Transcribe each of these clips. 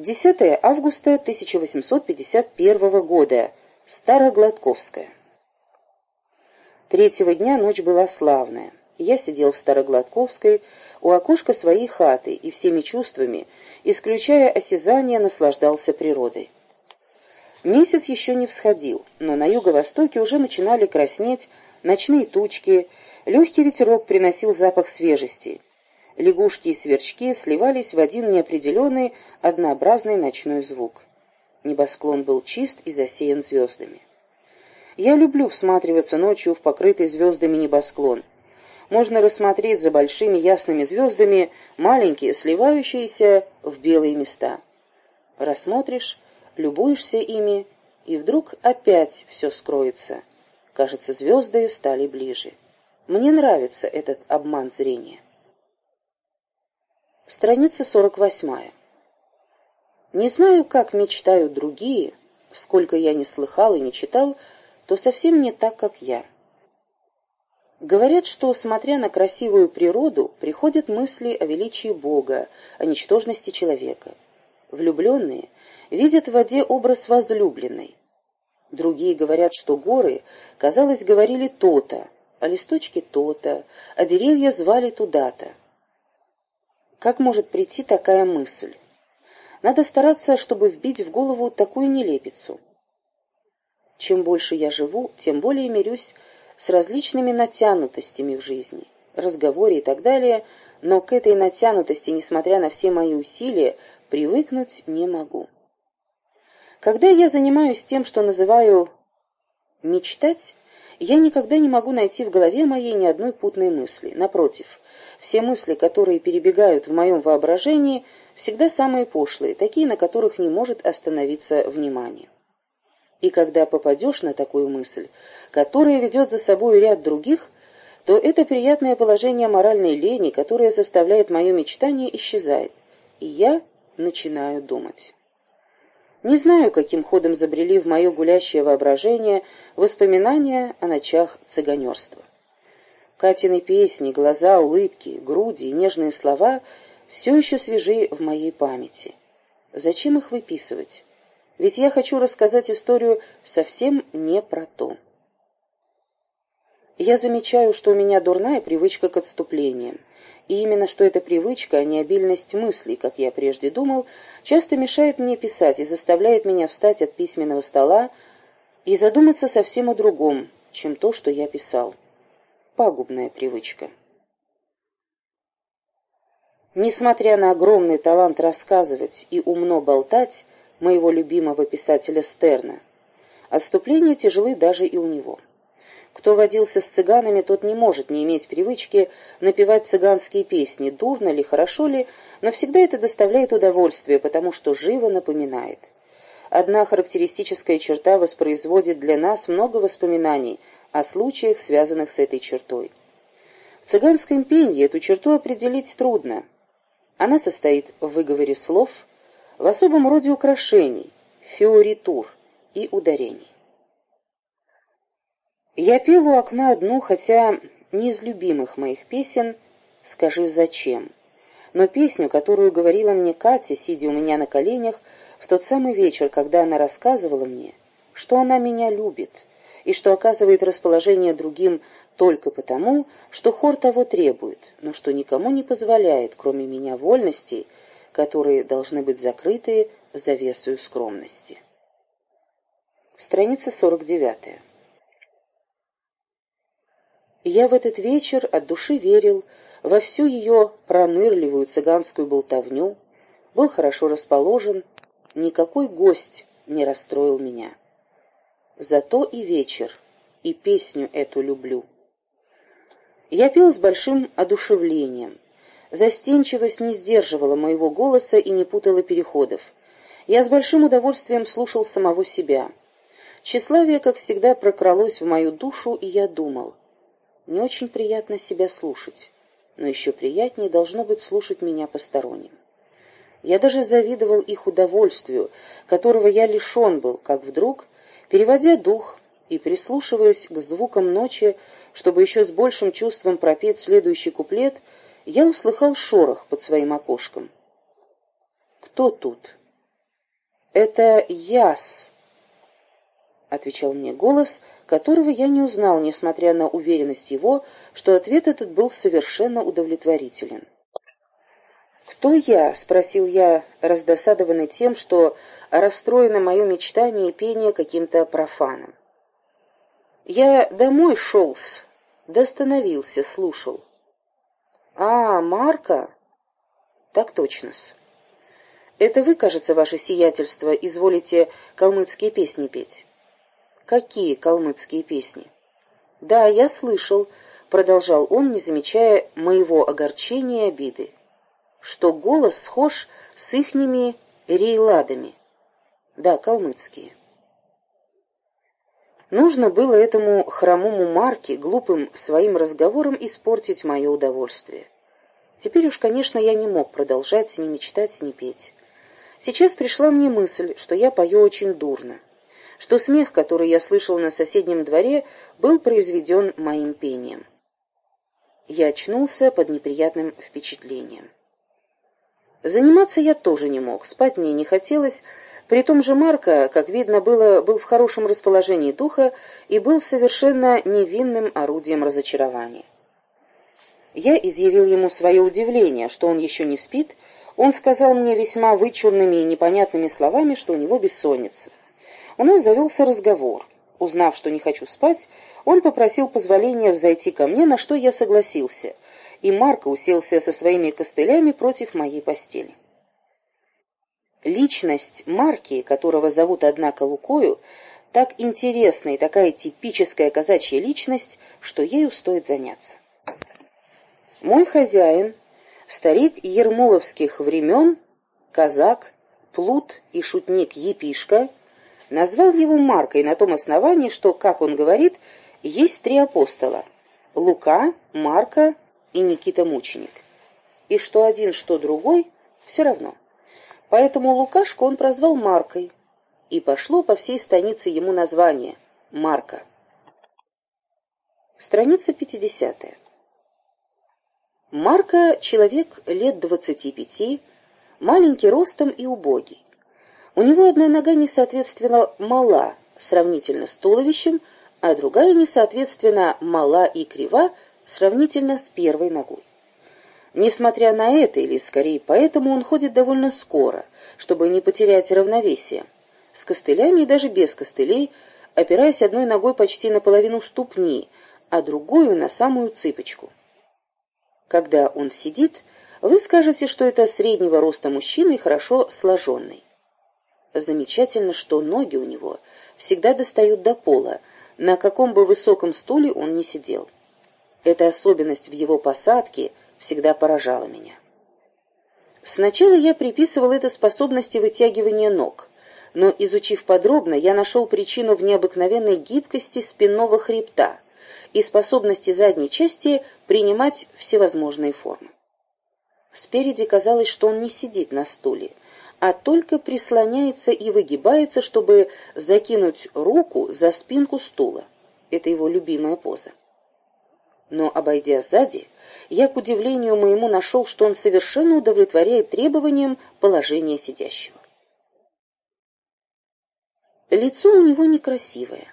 10 августа 1851 года. Старогладковская. Третьего дня ночь была славная. Я сидел в Старогладковской у окошка своей хаты и всеми чувствами, исключая осязание, наслаждался природой. Месяц еще не всходил, но на юго-востоке уже начинали краснеть ночные тучки, легкий ветерок приносил запах свежести. Лягушки и сверчки сливались в один неопределенный, однообразный ночной звук. Небосклон был чист и засеян звездами. Я люблю всматриваться ночью в покрытый звездами небосклон. Можно рассмотреть за большими ясными звездами маленькие, сливающиеся в белые места. Рассмотришь, любуешься ими, и вдруг опять все скроется. Кажется, звезды стали ближе. Мне нравится этот обман зрения. Страница 48. Не знаю, как мечтают другие, сколько я не слыхал и не читал, то совсем не так, как я. Говорят, что, смотря на красивую природу, приходят мысли о величии Бога, о ничтожности человека. Влюбленные видят в воде образ возлюбленной. Другие говорят, что горы, казалось, говорили то-то, а листочки то-то, а деревья звали туда-то. Как может прийти такая мысль? Надо стараться, чтобы вбить в голову такую нелепицу. Чем больше я живу, тем более мирюсь с различными натянутостями в жизни, разговоре и так далее, но к этой натянутости, несмотря на все мои усилия, привыкнуть не могу. Когда я занимаюсь тем, что называю «мечтать», я никогда не могу найти в голове моей ни одной путной мысли. Напротив, все мысли, которые перебегают в моем воображении, всегда самые пошлые, такие, на которых не может остановиться внимание. И когда попадешь на такую мысль, которая ведет за собой ряд других, то это приятное положение моральной лени, которое заставляет мое мечтание, исчезает, и я начинаю думать. Не знаю, каким ходом забрели в мое гулящее воображение воспоминания о ночах цыганерства. Катины песни, глаза, улыбки, груди и нежные слова все еще свежи в моей памяти. Зачем их выписывать? Ведь я хочу рассказать историю совсем не про то. Я замечаю, что у меня дурная привычка к отступлениям. И именно что эта привычка, а не обильность мыслей, как я прежде думал, часто мешает мне писать и заставляет меня встать от письменного стола и задуматься совсем о другом, чем то, что я писал. Пагубная привычка. Несмотря на огромный талант рассказывать и умно болтать моего любимого писателя Стерна, отступления тяжелы даже и у него. Кто водился с цыганами, тот не может не иметь привычки напевать цыганские песни, дурно ли, хорошо ли, но всегда это доставляет удовольствие, потому что живо напоминает. Одна характеристическая черта воспроизводит для нас много воспоминаний о случаях, связанных с этой чертой. В цыганском пенье эту черту определить трудно. Она состоит в выговоре слов, в особом роде украшений, фиоритур и ударений. Я пел у окна одну, хотя не из любимых моих песен «Скажи, зачем?», но песню, которую говорила мне Катя, сидя у меня на коленях, в тот самый вечер, когда она рассказывала мне, что она меня любит и что оказывает расположение другим только потому, что хор того требует, но что никому не позволяет, кроме меня, вольностей, которые должны быть закрыты завесою скромности. Страница 49. Я в этот вечер от души верил во всю ее пронырливую цыганскую болтовню, был хорошо расположен, никакой гость не расстроил меня. Зато и вечер, и песню эту люблю. Я пел с большим одушевлением. Застенчивость не сдерживала моего голоса и не путала переходов. Я с большим удовольствием слушал самого себя. Тщеславие, как всегда, прокралось в мою душу, и я думал, не очень приятно себя слушать, но еще приятнее должно быть слушать меня посторонним. Я даже завидовал их удовольствию, которого я лишен был, как вдруг, переводя дух и прислушиваясь к звукам ночи, чтобы еще с большим чувством пропеть следующий куплет, я услыхал шорох под своим окошком. «Кто тут?» Это яс, отвечал мне голос, которого я не узнал, несмотря на уверенность его, что ответ этот был совершенно удовлетворителен. «Кто я?» — спросил я, раздосадованный тем, что расстроено мое мечтание и пение каким-то профаном. «Я домой шел-с, да остановился, слушал». «А, Марка?» «Так точно-с». «Это вы, кажется, ваше сиятельство, изволите калмыцкие песни петь?» «Какие калмыцкие песни?» «Да, я слышал», — продолжал он, не замечая моего огорчения и обиды что голос схож с ихними рейладами. Да, калмыцкие. Нужно было этому хромому Марке глупым своим разговором испортить мое удовольствие. Теперь уж, конечно, я не мог продолжать ни мечтать, ни петь. Сейчас пришла мне мысль, что я пою очень дурно, что смех, который я слышал на соседнем дворе, был произведен моим пением. Я очнулся под неприятным впечатлением. Заниматься я тоже не мог, спать мне не хотелось, при том же Марко, как видно было, был в хорошем расположении духа и был совершенно невинным орудием разочарования. Я изъявил ему свое удивление, что он еще не спит, он сказал мне весьма вычурными и непонятными словами, что у него бессонница. У нас завелся разговор. Узнав, что не хочу спать, он попросил позволения взойти ко мне, на что я согласился — и Марко уселся со своими костылями против моей постели. Личность Марки, которого зовут, однако, Лукою, так интересна и такая типическая казачья личность, что ею стоит заняться. Мой хозяин, старик ермоловских времен, казак, плут и шутник Епишка, назвал его Маркой на том основании, что, как он говорит, есть три апостола — Лука, Марка и Никита Мученик. И что один, что другой, все равно. Поэтому Лукашку он прозвал Маркой, и пошло по всей станице ему название Марка. Страница 50. Марка — человек лет двадцати пяти, маленький ростом и убогий. У него одна нога несоответственно мала сравнительно с туловищем, а другая несоответственно мала и крива сравнительно с первой ногой. Несмотря на это, или скорее поэтому, он ходит довольно скоро, чтобы не потерять равновесие. С костылями и даже без костылей, опираясь одной ногой почти наполовину ступни, а другую на самую цыпочку. Когда он сидит, вы скажете, что это среднего роста мужчина и хорошо сложенный. Замечательно, что ноги у него всегда достают до пола, на каком бы высоком стуле он ни сидел. Эта особенность в его посадке всегда поражала меня. Сначала я приписывал это способности вытягивания ног, но, изучив подробно, я нашел причину в необыкновенной гибкости спинного хребта и способности задней части принимать всевозможные формы. Спереди казалось, что он не сидит на стуле, а только прислоняется и выгибается, чтобы закинуть руку за спинку стула. Это его любимая поза. Но, обойдя сзади, я, к удивлению моему, нашел, что он совершенно удовлетворяет требованиям положения сидящего. Лицо у него некрасивое.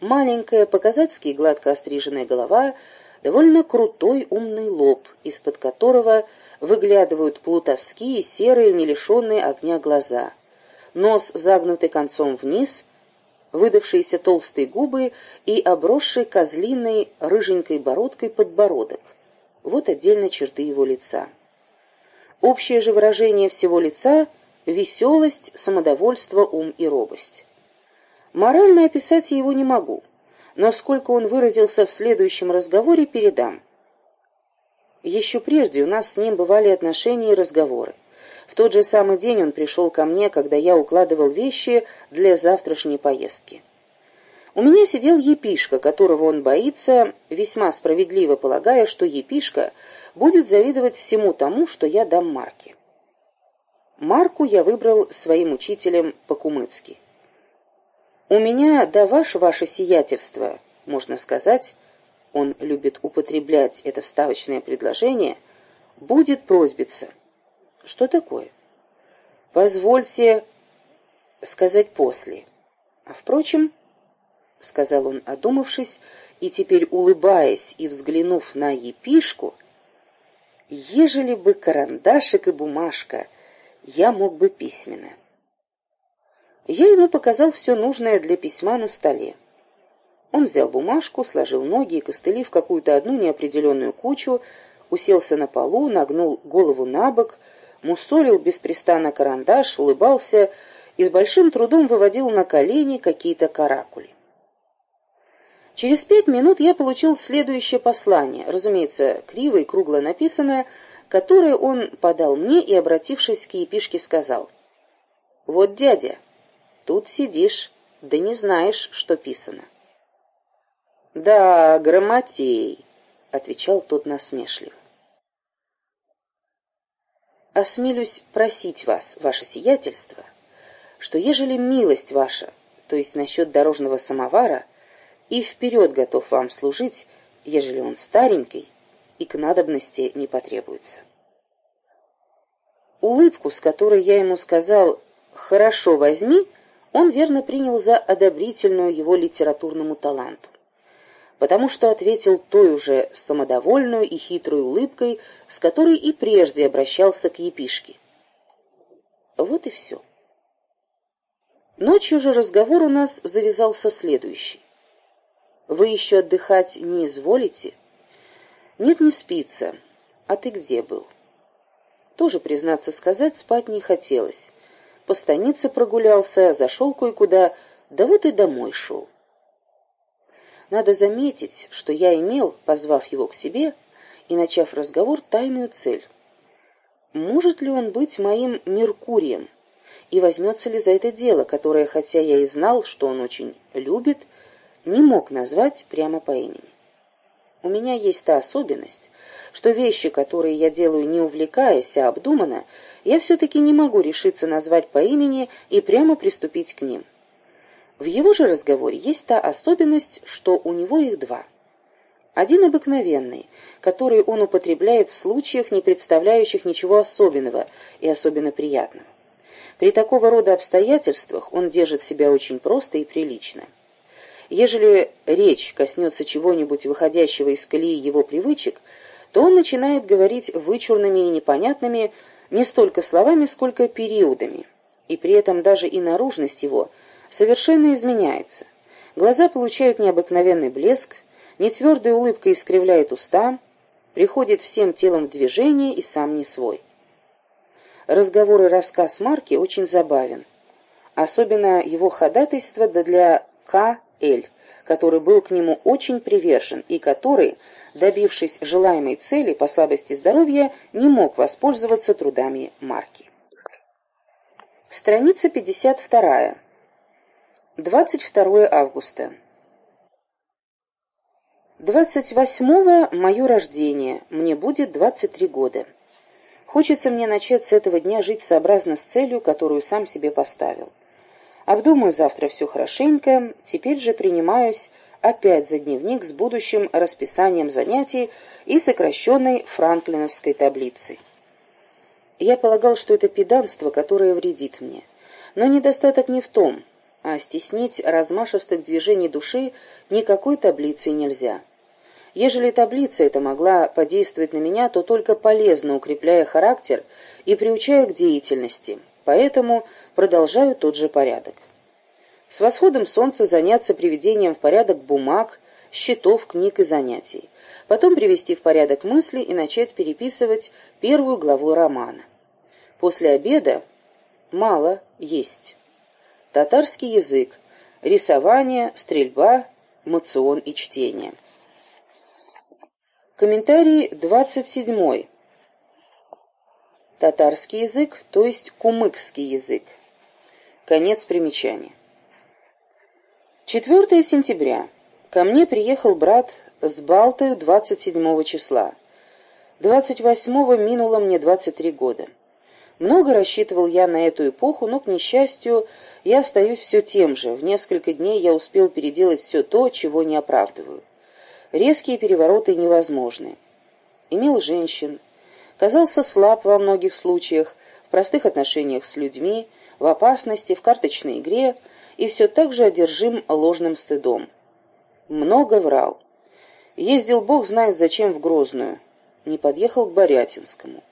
Маленькая, по-казацки гладко остриженная голова, довольно крутой умный лоб, из-под которого выглядывают плутовские, серые, не лишенные огня глаза. Нос, загнутый концом вниз, выдавшиеся толстые губы и обросший козлиной рыженькой бородкой подбородок. Вот отдельно черты его лица. Общее же выражение всего лица — веселость, самодовольство, ум и робость. Морально описать его не могу, но сколько он выразился в следующем разговоре, передам. Еще прежде у нас с ним бывали отношения и разговоры. В тот же самый день он пришел ко мне, когда я укладывал вещи для завтрашней поездки. У меня сидел епишка, которого он боится, весьма справедливо полагая, что епишка будет завидовать всему тому, что я дам Марке. Марку я выбрал своим учителем по-кумыцки. «У меня да ваше ваше сиятельство, можно сказать, он любит употреблять это вставочное предложение, будет просьбиться». Что такое? Позвольте сказать после. А впрочем, — сказал он, одумавшись, и теперь улыбаясь и взглянув на епишку, — ежели бы карандашик и бумажка, я мог бы письменно. Я ему показал все нужное для письма на столе. Он взял бумажку, сложил ноги и костыли в какую-то одну неопределенную кучу, уселся на полу, нагнул голову на бок, мусолил беспрестанно карандаш, улыбался и с большим трудом выводил на колени какие-то каракули. Через пять минут я получил следующее послание, разумеется, криво и кругло написанное, которое он подал мне и, обратившись к епишке, сказал «Вот, дядя, тут сидишь, да не знаешь, что писано». «Да, грамотей», — отвечал тот насмешливо. «Осмелюсь просить вас, ваше сиятельство, что ежели милость ваша, то есть насчет дорожного самовара, и вперед готов вам служить, ежели он старенький, и к надобности не потребуется. Улыбку, с которой я ему сказал «хорошо, возьми», он верно принял за одобрительную его литературному таланту, потому что ответил той уже самодовольную и хитрой улыбкой, с которой и прежде обращался к епишке. Вот и все. Ночью же разговор у нас завязался следующий. Вы еще отдыхать не изволите? Нет, не спится. А ты где был? Тоже, признаться сказать, спать не хотелось. По станице прогулялся, зашел кое-куда, да вот и домой шел. Надо заметить, что я имел, позвав его к себе и начав разговор, тайную цель. Может ли он быть моим Меркурием? И возьмется ли за это дело, которое, хотя я и знал, что он очень любит, не мог назвать прямо по имени. У меня есть та особенность, что вещи, которые я делаю не увлекаясь, а обдуманно, я все-таки не могу решиться назвать по имени и прямо приступить к ним. В его же разговоре есть та особенность, что у него их два. Один обыкновенный, который он употребляет в случаях, не представляющих ничего особенного и особенно приятного. При такого рода обстоятельствах он держит себя очень просто и прилично. Ежели речь коснется чего-нибудь выходящего из колеи его привычек, то он начинает говорить вычурными и непонятными не столько словами, сколько периодами, и при этом даже и наружность его совершенно изменяется. Глаза получают необыкновенный блеск, нетвердая улыбка искривляет уста, приходит всем телом в движение и сам не свой. Разговор и рассказ Марки очень забавен. Особенно его ходатайство для К. Эль, который был к нему очень привержен и который, добившись желаемой цели по слабости здоровья, не мог воспользоваться трудами Марки. Страница 52. 22 августа. 28-го мое рождение, мне будет 23 года. Хочется мне начать с этого дня жить сообразно с целью, которую сам себе поставил. Обдумаю завтра все хорошенько, теперь же принимаюсь опять за дневник с будущим расписанием занятий и сокращенной франклиновской таблицей. Я полагал, что это педанство, которое вредит мне. Но недостаток не в том, а стеснить размашистых движений души никакой таблицей нельзя. Ежели таблица эта могла подействовать на меня, то только полезно, укрепляя характер и приучая к деятельности – поэтому продолжаю тот же порядок. С восходом солнца заняться приведением в порядок бумаг, счетов, книг и занятий. Потом привести в порядок мысли и начать переписывать первую главу романа. После обеда мало есть. Татарский язык, рисование, стрельба, мацион и чтение. Комментарий 27 татарский язык, то есть кумыкский язык. Конец примечания. 4 сентября. Ко мне приехал брат с Балтою 27 числа. 28-го минуло мне 23 года. Много рассчитывал я на эту эпоху, но, к несчастью, я остаюсь все тем же. В несколько дней я успел переделать все то, чего не оправдываю. Резкие перевороты невозможны. Имел женщин, казался слаб во многих случаях, в простых отношениях с людьми, в опасности, в карточной игре и все так же одержим ложным стыдом. Много врал. Ездил бог знает зачем в Грозную. Не подъехал к Борятинскому.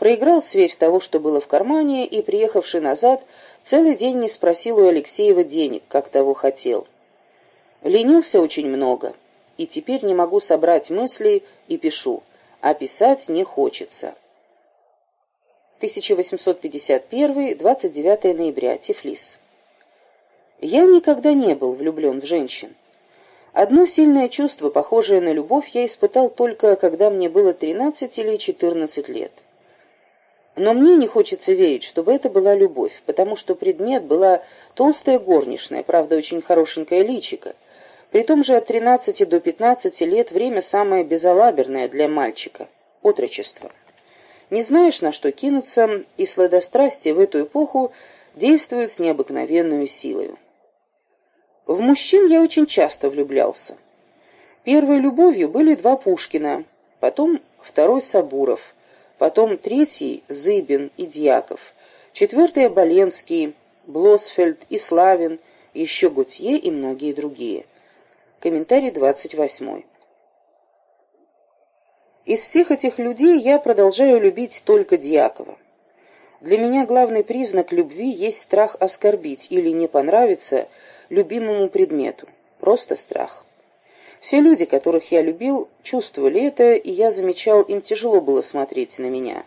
Проиграл сверь того, что было в кармане, и, приехавший назад, целый день не спросил у Алексеева денег, как того хотел. Ленился очень много, и теперь не могу собрать мысли и пишу, а писать не хочется. 1851, 29 ноября, Тифлис. Я никогда не был влюблен в женщин. Одно сильное чувство, похожее на любовь, я испытал только, когда мне было 13 или 14 лет. Но мне не хочется верить, чтобы это была любовь, потому что предмет была толстая горничная, правда, очень хорошенькая личика. При том же от 13 до 15 лет время самое безалаберное для мальчика – отрочество. Не знаешь, на что кинуться, и сладострастие в эту эпоху действует с необыкновенной силой. В мужчин я очень часто влюблялся. Первой любовью были два Пушкина, потом второй Сабуров, потом третий Зыбин и Дьяков, четвертый Оболенский, Блосфельд и Славин, еще Гутье и многие другие. Комментарий двадцать восьмой. Из всех этих людей я продолжаю любить только Дьякова. Для меня главный признак любви есть страх оскорбить или не понравиться любимому предмету. Просто страх. Все люди, которых я любил, чувствовали это, и я замечал, им тяжело было смотреть на меня.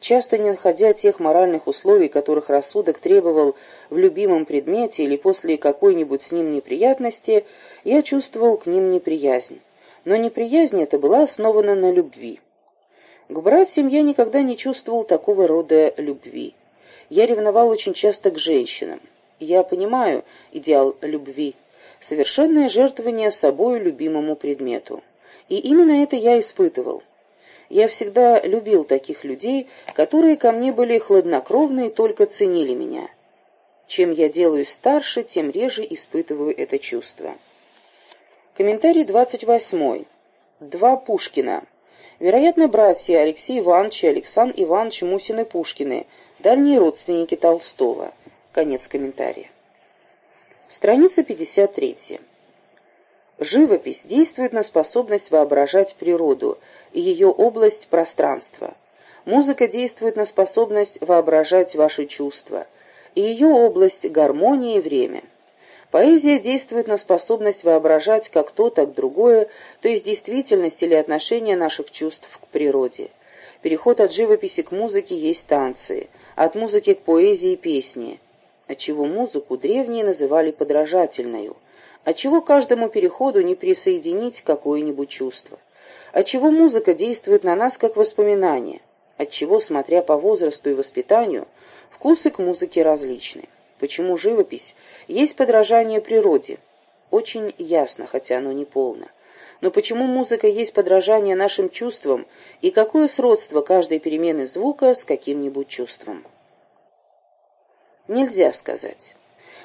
Часто не находя тех моральных условий, которых рассудок требовал в любимом предмете или после какой-нибудь с ним неприятности, я чувствовал к ним неприязнь но неприязнь эта была основана на любви. К братьям я никогда не чувствовал такого рода любви. Я ревновал очень часто к женщинам. Я понимаю идеал любви, совершенное жертвование собою любимому предмету. И именно это я испытывал. Я всегда любил таких людей, которые ко мне были хладнокровны и только ценили меня. Чем я делаюсь старше, тем реже испытываю это чувство. Комментарий 28. Два Пушкина. Вероятно, братья Алексей Иванович и Александр Иванович Мусины-Пушкины, дальние родственники Толстого. Конец комментария. Страница 53. Живопись действует на способность воображать природу и ее область пространства. Музыка действует на способность воображать ваши чувства и ее область гармонии и время. Поэзия действует на способность воображать как то, так другое, то есть действительность или отношение наших чувств к природе. Переход от живописи к музыке есть танцы, от музыки к поэзии – песни, отчего музыку древние называли подражательною, отчего каждому переходу не присоединить какое-нибудь чувство, отчего музыка действует на нас как воспоминание, отчего, смотря по возрасту и воспитанию, вкусы к музыке различны. Почему живопись есть подражание природе? Очень ясно, хотя оно не полно. Но почему музыка есть подражание нашим чувствам и какое сродство каждой перемены звука с каким-нибудь чувством? Нельзя сказать.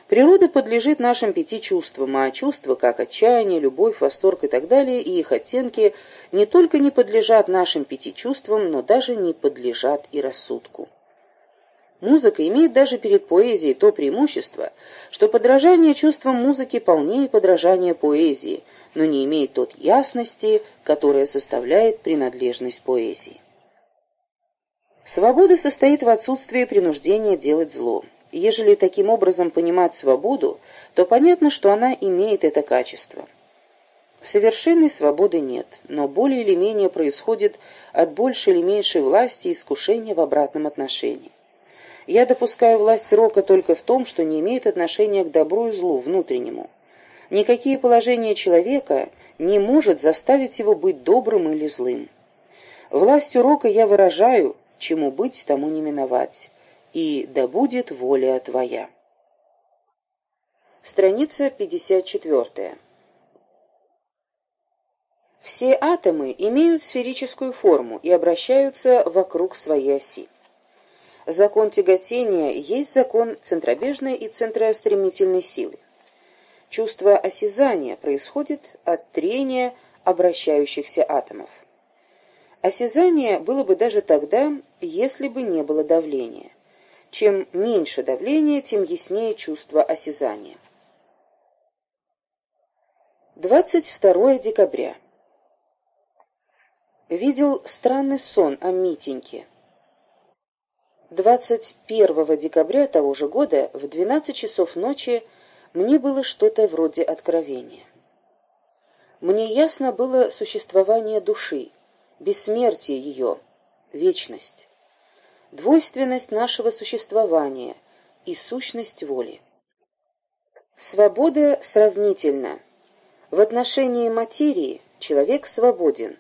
Природа подлежит нашим пяти чувствам, а чувства, как отчаяние, любовь, восторг и так далее, и их оттенки не только не подлежат нашим пяти чувствам, но даже не подлежат и рассудку. Музыка имеет даже перед поэзией то преимущество, что подражание чувствам музыки полнее подражания поэзии, но не имеет тот ясности, которая составляет принадлежность поэзии. Свобода состоит в отсутствии принуждения делать зло. Ежели таким образом понимать свободу, то понятно, что она имеет это качество. Совершенной свободы нет, но более или менее происходит от большей или меньшей власти искушения в обратном отношении. Я допускаю власть рока только в том, что не имеет отношения к добру и злу, внутреннему. Никакие положения человека не может заставить его быть добрым или злым. Властью рока я выражаю, чему быть, тому не миновать. И да будет воля твоя. Страница 54. Все атомы имеют сферическую форму и обращаются вокруг своей оси. Закон тяготения есть закон центробежной и центростремительной силы. Чувство осязания происходит от трения обращающихся атомов. Осязание было бы даже тогда, если бы не было давления. Чем меньше давление, тем яснее чувство осязания. 22 декабря. Видел странный сон о Митеньке. 21 декабря того же года в 12 часов ночи мне было что-то вроде откровения. Мне ясно было существование души, бессмертие ее, вечность, двойственность нашего существования и сущность воли. Свобода сравнительна. В отношении материи человек свободен,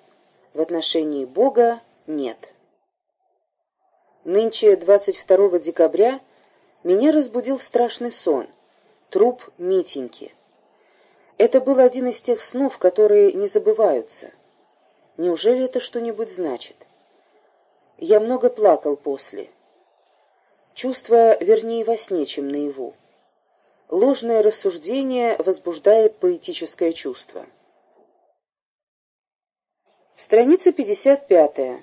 в отношении Бога нет. Нынче, 22 декабря, меня разбудил страшный сон, труп Митеньки. Это был один из тех снов, которые не забываются. Неужели это что-нибудь значит? Я много плакал после. Чувство вернее во сне, чем наяву. Ложное рассуждение возбуждает поэтическое чувство. Страница 55.